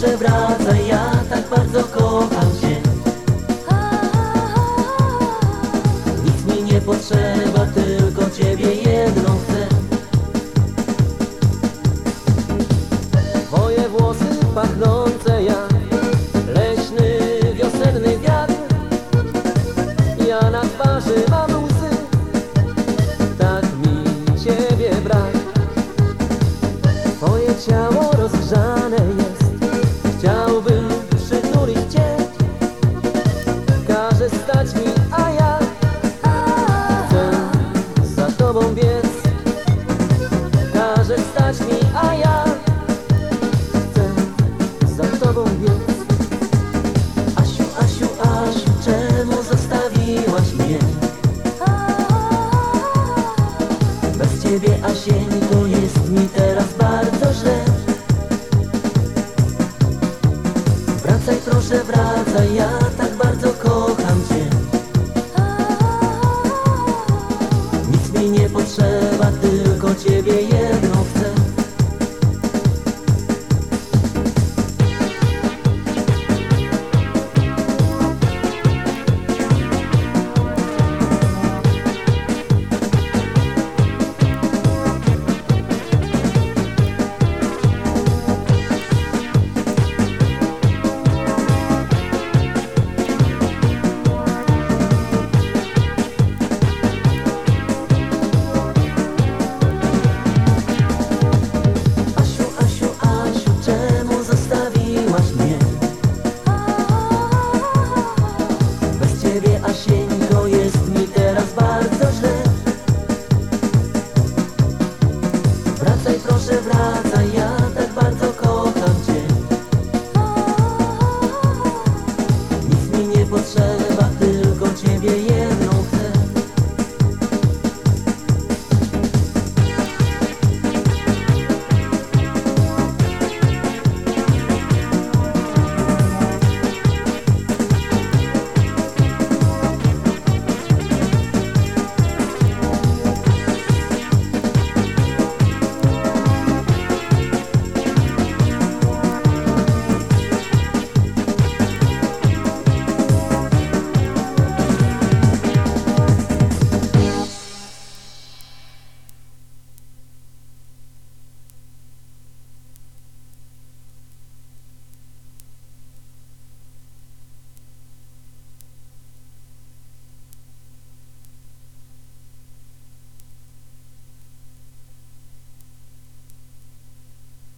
proszę wracaj, ja tak bardzo kocham cię. Nic mi nie potrzeba, tylko ciebie jedną chcę. Twoje włosy pachnące jak leśny wiosenny wiatr. Ja na twarzy mam łzy, tak mi ciebie brak. Twoje ciało Stać mi, a ja Chcę za tobą biec. Każe stać mi, a ja Chcę za tobą biec. Asiu, Asiu, Asiu, czemu zostawiłaś mnie? Bez ciebie, Asieńko, jest mi teraz bardzo źle. Wracaj, proszę, wracaj, ja tak bardzo mi nie potrzeba, tylko ciebie wraca, ja tak bardzo kocham Cię. Nic mi nie potrzeba